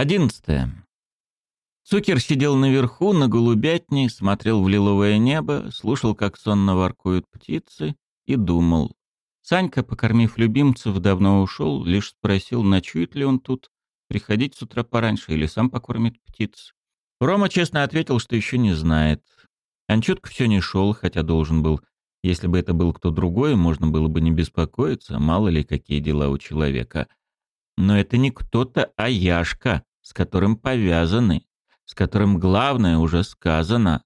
Одиннадцатое. Цукер сидел наверху, на голубятне, смотрел в лиловое небо, слушал, как сонно воркуют птицы, и думал. Санька, покормив любимцев, давно ушел, лишь спросил, ночует ли он тут, приходить с утра пораньше или сам покормит птиц. Рома честно ответил, что еще не знает. Анчутка все не шел, хотя должен был. Если бы это был кто другой, можно было бы не беспокоиться, мало ли какие дела у человека. Но это не кто-то, а Яшка, с которым повязаны с которым главное уже сказано.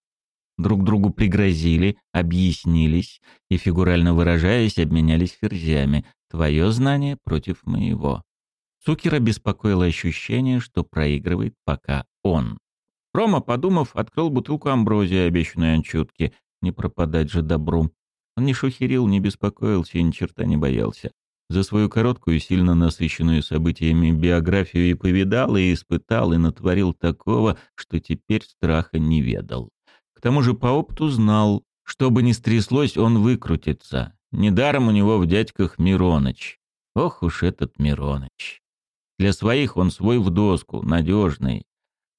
Друг другу пригрозили, объяснились и, фигурально выражаясь, обменялись ферзями. Твое знание против моего. Цукера беспокоило ощущение, что проигрывает пока он. Рома, подумав, открыл бутылку амброзии, обещанной Анчутке. Не пропадать же добру. Он не шухерил, не беспокоился и ни черта не боялся за свою короткую, сильно насыщенную событиями биографию и повидал, и испытал, и натворил такого, что теперь страха не ведал. К тому же по опыту знал, что бы ни стряслось, он выкрутится. Недаром у него в дядьках Мироныч. Ох уж этот Мироныч. Для своих он свой в доску, надежный.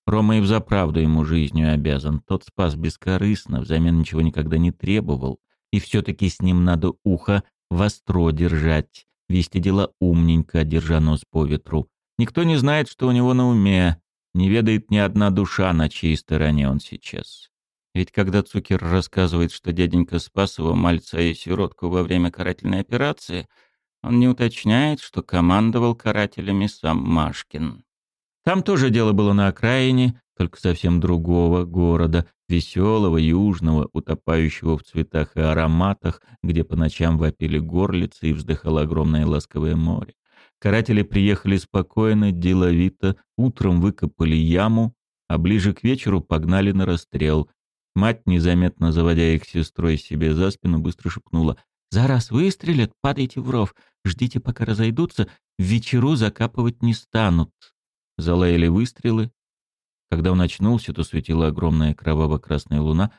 Рома и взаправду ему жизнью обязан. Тот спас бескорыстно, взамен ничего никогда не требовал. И все-таки с ним надо ухо востро держать, вести дела умненько, держа нос по ветру. Никто не знает, что у него на уме, не ведает ни одна душа, на чьей стороне он сейчас. Ведь когда Цукер рассказывает, что дяденька спас его мальца и сиротку во время карательной операции, он не уточняет, что командовал карателями сам Машкин. Там тоже дело было на окраине, только совсем другого города, веселого, южного, утопающего в цветах и ароматах, где по ночам вопили горлицы и вздыхало огромное ласковое море. Каратели приехали спокойно, деловито, утром выкопали яму, а ближе к вечеру погнали на расстрел. Мать, незаметно заводя их сестрой себе за спину, быстро шепнула «За раз выстрелят, падайте в ров, ждите, пока разойдутся, в вечеру закапывать не станут». Залаяли выстрелы, когда он очнулся, то светила огромная кроваво-красная луна.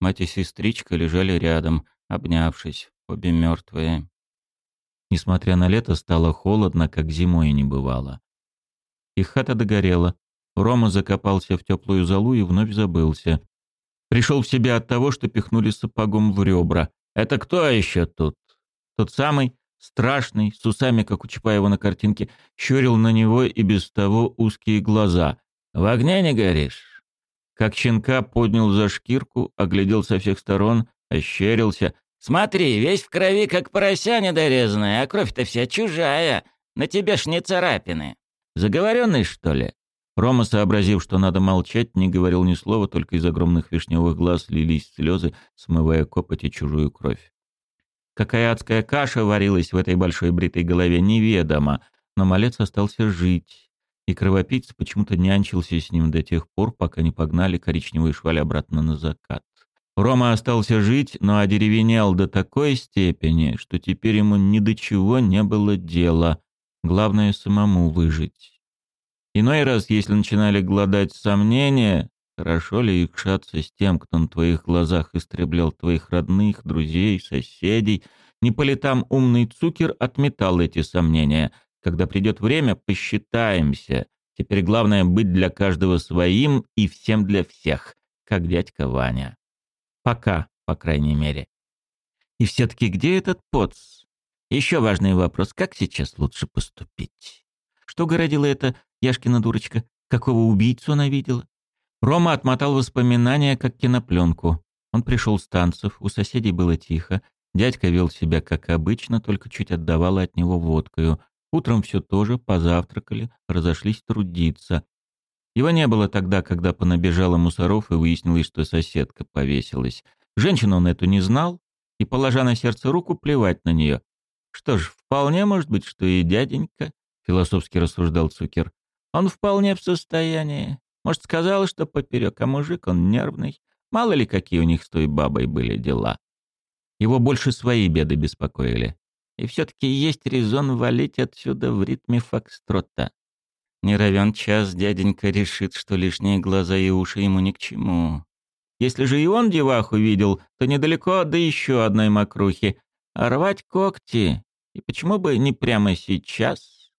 Мать и сестричка лежали рядом, обнявшись, обе мертвые. Несмотря на лето, стало холодно, как зимой не бывало. Их хата догорела. Рома закопался в теплую залу и вновь забылся. Пришел в себя от того, что пихнули сапогом в ребра. «Это кто еще тут?» Тот самый, страшный, с усами, как у Чапаева на картинке, щурил на него и без того узкие глаза. В огне не горишь. Как щенка поднял за шкирку, оглядел со всех сторон, ощерился. Смотри, весь в крови, как порося недорезанная, а кровь-то вся чужая. На тебе ж не царапины. Заговоренный, что ли? Рома, сообразив, что надо молчать, не говорил ни слова, только из огромных вишневых глаз лились слезы, смывая копоть и чужую кровь. Какая адская каша варилась в этой большой бритой голове, неведомо, но малец остался жить и кровопийца почему-то нянчился с ним до тех пор, пока не погнали коричневые швали обратно на закат. Рома остался жить, но одеревенел до такой степени, что теперь ему ни до чего не было дела. Главное — самому выжить. Иной раз, если начинали гладать сомнения, хорошо ли икшаться с тем, кто на твоих глазах истреблял твоих родных, друзей, соседей, не по летам умный Цукер отметал эти сомнения — когда придет время, посчитаемся. Теперь главное быть для каждого своим и всем для всех, как дядька Ваня. Пока, по крайней мере. И все-таки где этот поц? Еще важный вопрос, как сейчас лучше поступить? Что городила эта Яшкина дурочка? Какого убийцу она видела? Рома отмотал воспоминания, как кинопленку. Он пришел с танцев, у соседей было тихо. Дядька вел себя, как обычно, только чуть отдавала от него водкою. Утром все тоже, позавтракали, разошлись трудиться. Его не было тогда, когда понабежало мусоров и выяснилось, что соседка повесилась. Женщину он эту не знал, и, положа на сердце руку, плевать на нее. «Что ж, вполне может быть, что и дяденька», — философски рассуждал Цукер. «Он вполне в состоянии. Может, сказал, что поперек, а мужик он нервный. Мало ли, какие у них с той бабой были дела. Его больше свои беды беспокоили. И все-таки есть резон валить отсюда в ритме фокстрота. Не равен час дяденька решит, что лишние глаза и уши ему ни к чему. Если же и он деваху видел, то недалеко до еще одной мокрухи. А рвать когти? И почему бы не прямо сейчас?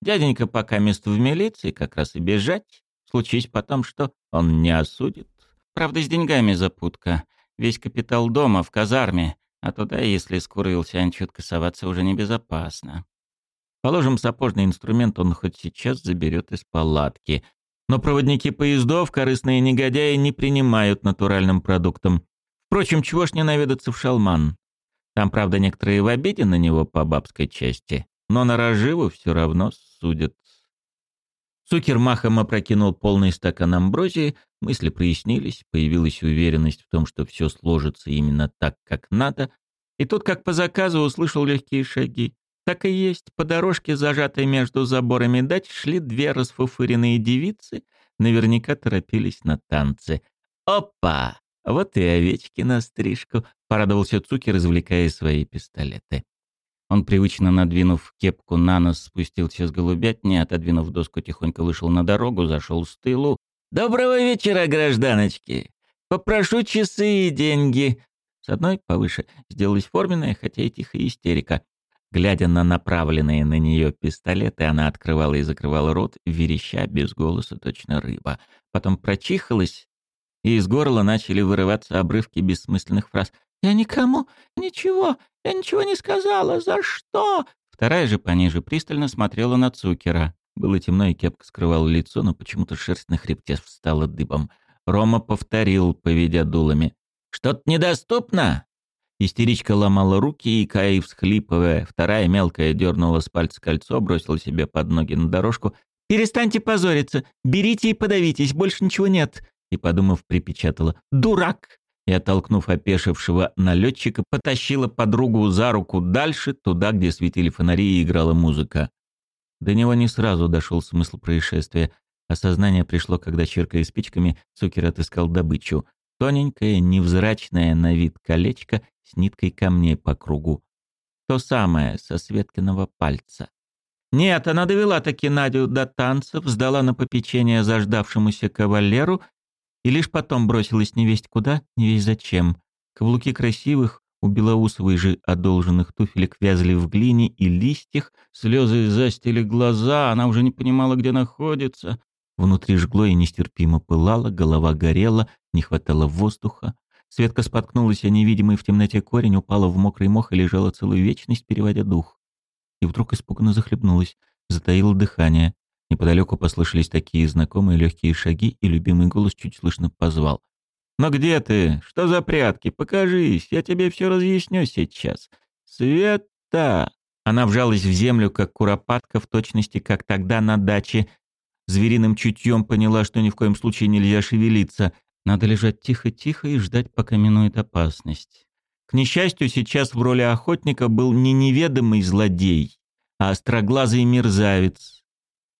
Дяденька пока место в милиции, как раз и бежать. Случись потом, что он не осудит. Правда, с деньгами запутка. Весь капитал дома, в казарме. А туда, если скурился анчутка, соваться уже небезопасно. Положим, сапожный инструмент он хоть сейчас заберет из палатки. Но проводники поездов, корыстные негодяи, не принимают натуральным продуктом. Впрочем, чего ж не наведаться в шалман? Там, правда, некоторые в обиде на него по бабской части, но на разживу все равно судят. Цукер махом опрокинул полный стакан амброзии, мысли прояснились, появилась уверенность в том, что все сложится именно так, как надо, и тут, как по заказу, услышал легкие шаги. Так и есть, по дорожке, зажатой между заборами дач, шли две расфуфыренные девицы, наверняка торопились на танцы. «Опа! Вот и овечки на стрижку!» — порадовался Цукер, извлекая свои пистолеты. Он, привычно надвинув кепку на нос, спустился с голубятни, отодвинув доску, тихонько вышел на дорогу, зашел с тылу. «Доброго вечера, гражданочки! Попрошу часы и деньги!» С одной повыше сделалась форменная, хотя и тихая истерика. Глядя на направленные на нее пистолеты, она открывала и закрывала рот, вереща без голоса, точно рыба. Потом прочихалась, и из горла начали вырываться обрывки бессмысленных фраз. «Я никому ничего я ничего не сказала. За что?» Вторая же пониже пристально смотрела на Цукера. Было темно, и кепка скрывала лицо, но почему-то шерсть на хребте встала дыбом. Рома повторил, поведя дулами. «Что-то недоступно?» Истеричка ломала руки, и Каи, всхлипывая, вторая мелкая дернула с пальца кольцо, бросила себе под ноги на дорожку. «Перестаньте позориться! Берите и подавитесь, больше ничего нет!» И, подумав, припечатала. «Дурак! И, оттолкнув опешившего налетчика, потащила подругу за руку дальше, туда, где светили фонари и играла музыка. До него не сразу дошел смысл происшествия. Осознание пришло, когда, черкая спичками, Цукер отыскал добычу. Тоненькое, невзрачное на вид колечко с ниткой камней по кругу. То самое, со Светкиного пальца. Нет, она довела таки Надю до танцев, сдала на попечение заждавшемуся кавалеру и лишь потом бросилась невесть куда, невесть зачем. Каблуки красивых, у белоусовой же одолженных туфелек вязли в глине и листьях, слезы застили глаза, она уже не понимала, где находится. Внутри жгло и нестерпимо пылало, голова горела, не хватало воздуха. Светка споткнулась, а невидимый в темноте корень упала в мокрый мох и лежала целую вечность, переводя дух. И вдруг испуганно захлебнулась, затаила дыхание. Неподалеку послышались такие знакомые легкие шаги, и любимый голос чуть слышно позвал. «Но где ты? Что за прятки? Покажись, я тебе все разъясню сейчас. Света!» Она вжалась в землю, как куропатка, в точности, как тогда на даче. Звериным чутьем поняла, что ни в коем случае нельзя шевелиться. Надо лежать тихо-тихо и ждать, пока минует опасность. К несчастью, сейчас в роли охотника был не неведомый злодей, а остроглазый мерзавец,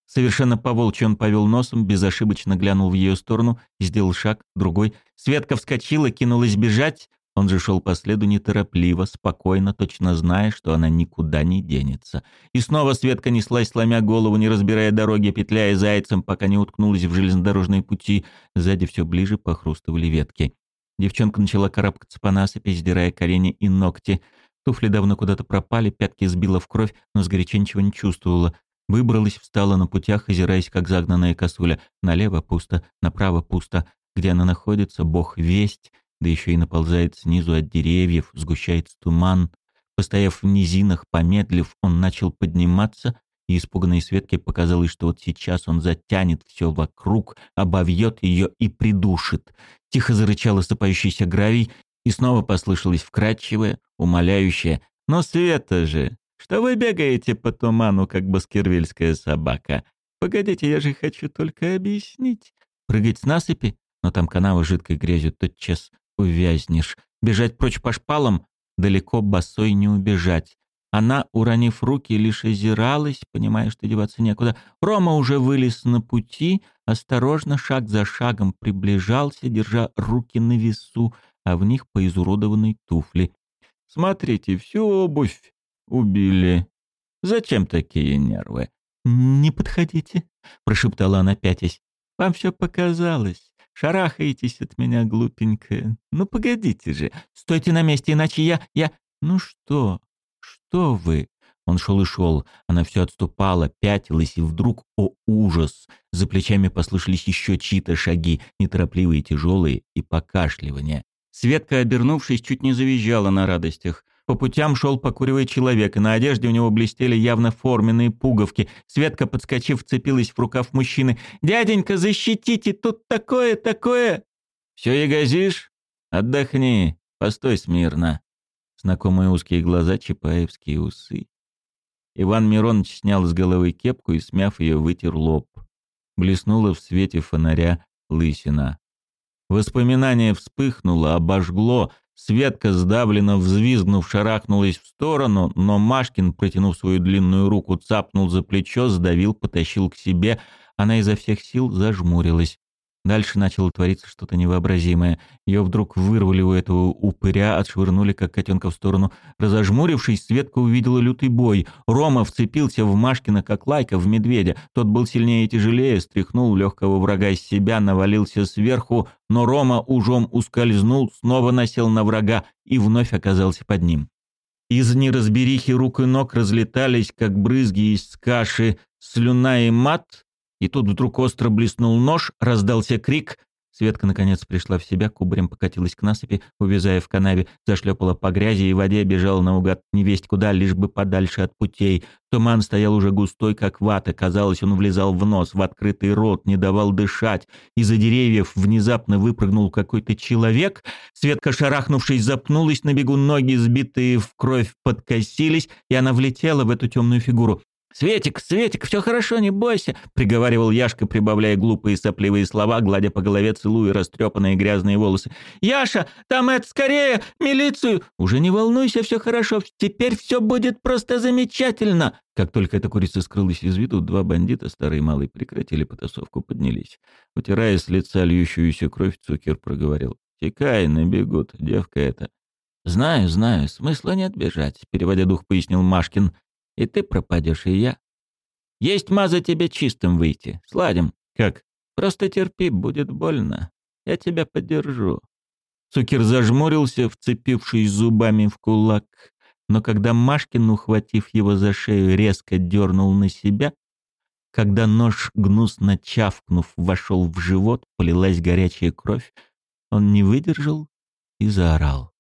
Совершенно по-волчьи он повел носом, безошибочно глянул в ее сторону, сделал шаг, другой. Светка вскочила, кинулась бежать. Он же шел по следу неторопливо, спокойно, точно зная, что она никуда не денется. И снова Светка неслась, сломя голову, не разбирая дороги, петляя зайцем, пока не уткнулась в железнодорожные пути. Сзади все ближе похрустывали ветки. Девчонка начала карабкаться по насыпи, сдирая колени и ногти. Туфли давно куда-то пропали, пятки сбила в кровь, но сгоряча ничего не чувствовала. Выбралась, встала на путях, озираясь, как загнанная косуля. Налево пусто, направо пусто. Где она находится, бог весть, да еще и наползает снизу от деревьев, сгущается туман. Постояв в низинах, помедлив, он начал подниматься, и испуганной Светке показалось, что вот сейчас он затянет все вокруг, обовьет ее и придушит. Тихо зарычал осыпающийся гравий, и снова послышалось вкрадчивое, умоляющее «Но Света же! Что вы бегаете по туману, как баскервильская собака. Погодите, я же хочу только объяснить. Прыгать с насыпи? Но там канава жидкой грязью, тотчас увязнешь. Бежать прочь по шпалам? Далеко босой не убежать. Она, уронив руки, лишь озиралась, понимая, что деваться некуда. Рома уже вылез на пути, осторожно, шаг за шагом приближался, держа руки на весу, а в них по изуродованной туфли. «Смотрите, всю обувь убили. Зачем такие нервы? Не подходите, прошептала она пятясь. Вам все показалось. Шарахаетесь от меня, глупенькая. Ну погодите же. Стойте на месте, иначе я... я... Ну что? Что вы? Он шел и шел, она все отступала, пятилась, и вдруг, о ужас, за плечами послышались еще чьи-то шаги, неторопливые, тяжелые, и покашливания. Светка, обернувшись, чуть не завизжала на радостях. По путям шел покуривый человек, и на одежде у него блестели явно форменные пуговки. Светка, подскочив, вцепилась в рукав мужчины. «Дяденька, защитите! Тут такое, такое!» «Все ягозишь? Отдохни, постой смирно!» Знакомые узкие глаза, чапаевские усы. Иван Миронович снял с головы кепку и, смяв ее, вытер лоб. Блеснула в свете фонаря лысина. Воспоминание вспыхнуло, обожгло. Светка, сдавленно взвизгнув, шарахнулась в сторону, но Машкин, протянув свою длинную руку, цапнул за плечо, сдавил, потащил к себе. Она изо всех сил зажмурилась. Дальше начало твориться что-то невообразимое. Ее вдруг вырвали у этого упыря, отшвырнули, как котенка в сторону. Разожмурившись, Светка увидела лютый бой. Рома вцепился в Машкина, как лайка в медведя. Тот был сильнее и тяжелее, стряхнул легкого врага из себя, навалился сверху, но Рома ужом ускользнул, снова насел на врага и вновь оказался под ним. Из неразберихи рук и ног разлетались, как брызги из каши, слюна и мат, и тут вдруг остро блеснул нож, раздался крик. Светка наконец пришла в себя, кубарем покатилась к насыпи, увязая в канаве, зашлепала по грязи и воде, бежала наугад невесть куда, лишь бы подальше от путей. Туман стоял уже густой, как вата. Казалось, он влезал в нос, в открытый рот, не давал дышать. Из-за деревьев внезапно выпрыгнул какой-то человек. Светка, шарахнувшись, запнулась на бегу, ноги, сбитые в кровь, подкосились, и она влетела в эту темную фигуру. «Светик, Светик, все хорошо, не бойся», — приговаривал Яшка, прибавляя глупые сопливые слова, гладя по голове, целуя растрепанные грязные волосы. «Яша, там это, скорее, милицию!» «Уже не волнуйся, все хорошо, теперь все будет просто замечательно!» Как только эта курица скрылась из виду, два бандита, старый и малый, прекратили потасовку, поднялись. Утирая с лица льющуюся кровь, Цукер проговорил. «Текай, набегут, девка эта». «Знаю, знаю, смысла нет бежать», — переводя дух, пояснил Машкин. И ты пропадешь, и я. Есть маза тебе чистым выйти. Сладим. Как? Просто терпи, будет больно. Я тебя поддержу. Цукер зажмурился, вцепившись зубами в кулак. Но когда Машкин, ухватив его за шею, резко дернул на себя, когда нож, гнусно чавкнув, вошел в живот, полилась горячая кровь, он не выдержал и заорал.